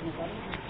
بول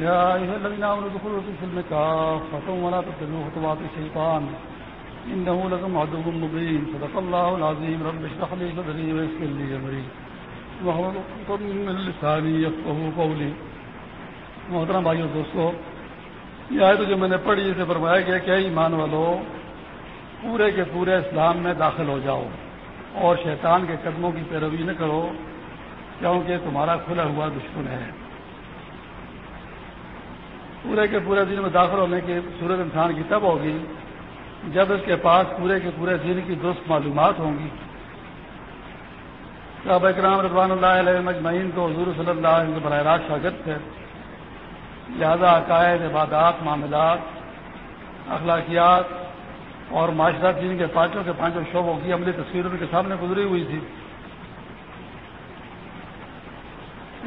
يا أيها الذين آمنوا دخلوا في السلم كافة ولا تتبعوا خطوات الشيطان إنه لكم عدو مبين. صدق الله العظيم. رب اشرح لي صدري ويسر لي أمري. وهو من لساني يفقهوا قولي. محترم بھائیو، دوستو، یہ آیت جو میں نے پڑھی، اسے فرمایا گیا کہ ایمان والو، پورے کے پورے اسلام میں داخل ہو جاؤ اور شیطان کے قدموں کی پیروی نہ کرو، کیونکہ تمہارا کھلا ہوا دشمن ہے۔ پورے کے پورے دن میں داخل ہونے کی صورت انسان کی تب ہوگی جب اس کے پاس پورے کے پورے دن کی درست معلومات ہوں گی۔ صاحب اکرام رضوان اللہ علیہ مجمعین کو حضور صلی اللہ علیہ براہ راست شاگرد تھے لہذا عقائد، عبادات، معاملات، اخلاقیات اور معاشرات دین کے پانچوں کے پانچوں شعبوں کی عملی تصویر ان کے سامنے گزری ہوئی تھی۔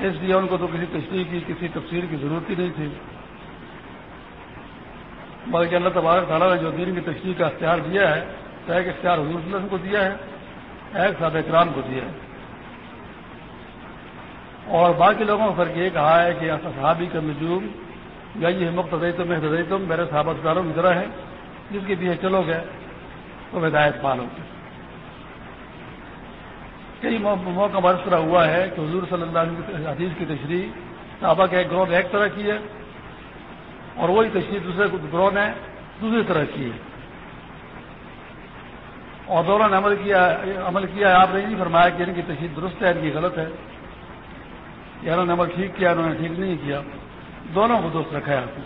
اس لیے ان کو تو کسی تشریح کی، کسی تفسیر کی ضرورت ہی نہیں تھی۔ بلکہ اللہ تبارک تعالیٰ نے جو دین کی تشریح کا اختیار دیا ہے، تو ایک اختیار حضور صلی اللہ علیہ وسلم کو دیا ہے، ایک صاحب اکرام کو دیا ہے۔ اور باقی لوگوں کو فرق یہ کہا ہے کہ صحابی کا نجوم، یا یہ مقتدی تم احتدی تم میرے صحابت داروں کی طرح ہے، جس کے پیچھے چلو گے، تو ہدایت پالو گے۔ کئی موقع برس طرح ہوا ہے کہ حضور صلی اللہ علیہ وسلم حدیث کی تشریح، صحابہ کے ایک گروہ ایک طرح کی ہے اور وہی تشریح دوسرے گروہ نے دوسری طرح کی ہے۔ اور دونوں نے عمل کیا عمل کیا آپ نے نہیں فرمایا کہ ان کی تشریح درست ہے، ان کی غلط ہے۔ یا انہوں نے عمل ٹھیک کیا، انہوں نے ٹھیک نہیں کیا۔ دونوں کو دوست رکھا ہے۔ آپ نے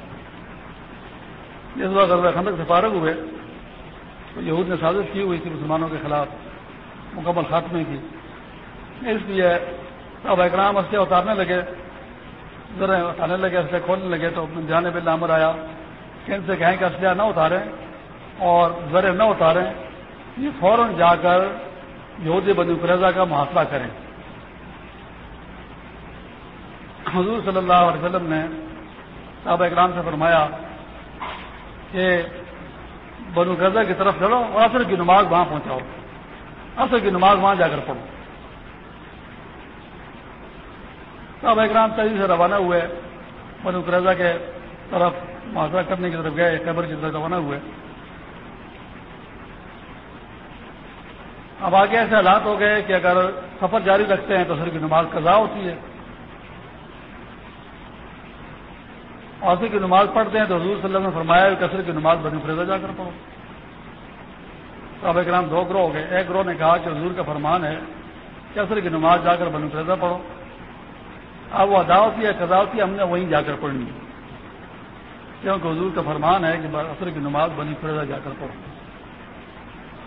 جس وقت خندق سے فارغ ہوئے۔ تو یہود نے سازش کی ہوئی تھی مسلمانوں کے خلاف، مکمل خاتمے کی۔ اس لیے اب اکرام اسے اتارنے لگے۔ ذرا اتارنے لگے اسلحے کھولنے لگے تو جانے پہ لامر آیا کہ ان سے کہیں کہ اسلحہ نہ اتاریں اور ذرے نہ اتاریں، یہ فوراً جا کر یہودی بنی قریضہ کا محاصرہ کریں۔ حضور صلی اللہ علیہ وسلم نے صاحب اکرام سے فرمایا کہ بنو قرضہ کی طرف چڑھو اور اثر کی نماز وہاں پہنچاؤ اثر کی نماز وہاں جا کر پڑھو۔ صاحب اکرام تیزی سے روانہ ہوئے، بنو قرضہ کے طرف محاصرہ کرنے کی طرف گئے، قبر کی طرف روانہ ہوئے۔ اب آگے ایسے حالات ہو گئے کہ اگر سفر جاری رکھتے ہیں تو سر کی نماز قضا ہوتی ہے۔ عصر کی نماز پڑھتے ہیں تو حضور صلی اللہ علیہ وسلم نے فرمایا کہ عصر کی نماز بنی فریضہ جا کر پڑھو۔ صاحب اکرام دو گروہ ہو گئے۔ ایک گروہ نے کہا کہ حضور کا فرمان ہے کہ عصر کی نماز جا کر بنی فریضہ پڑھو۔ اب وہ ادا ہوتی ہے، قضا ہوتی ہے، ہم نے وہیں جا کر پڑھنی کیونکہ حضور کا فرمان ہے کہ عصر کی نماز بنی فریضہ جا کر پڑھو۔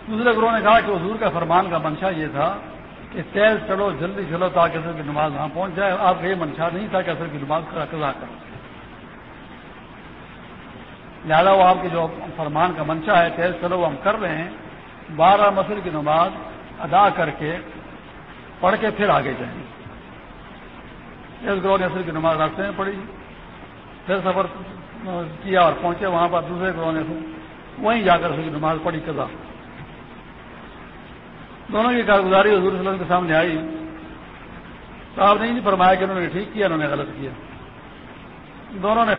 دوسرے گروہ نے کہا کہ حضور کا فرمان کا منشا یہ تھا کہ تیز چلو جلدی چلو تاکہ عصر کی نماز وہاں پہنچ جائے۔ آپ کا یہ منشا نہیں تھا کہ عصر کی نماز کا قضا کرو۔ لہٰذا وہ آپ کے جو فرمان کا منشا ہے، تیز چلو، وہ ہم کر رہے ہیں۔ بارہ مسل کی نماز ادا کر کے پڑھ کے پھر آگے جائیں۔ اس گروہ نے اصل کی نماز راستے میں پڑھی۔ پھر سفر کیا اور پہنچے، وہاں پر دوسرے گروہ نے وہیں جا کر اصل کی نماز پڑھی، قضا۔ دونوں کی کارگزاری حضور صلی اللہ علیہ وسلم کے سامنے آئی۔ تو آپ نے نہیں فرمایا کہ انہوں نے ٹھیک کیا، انہوں نے غلط کیا۔ دونوں نے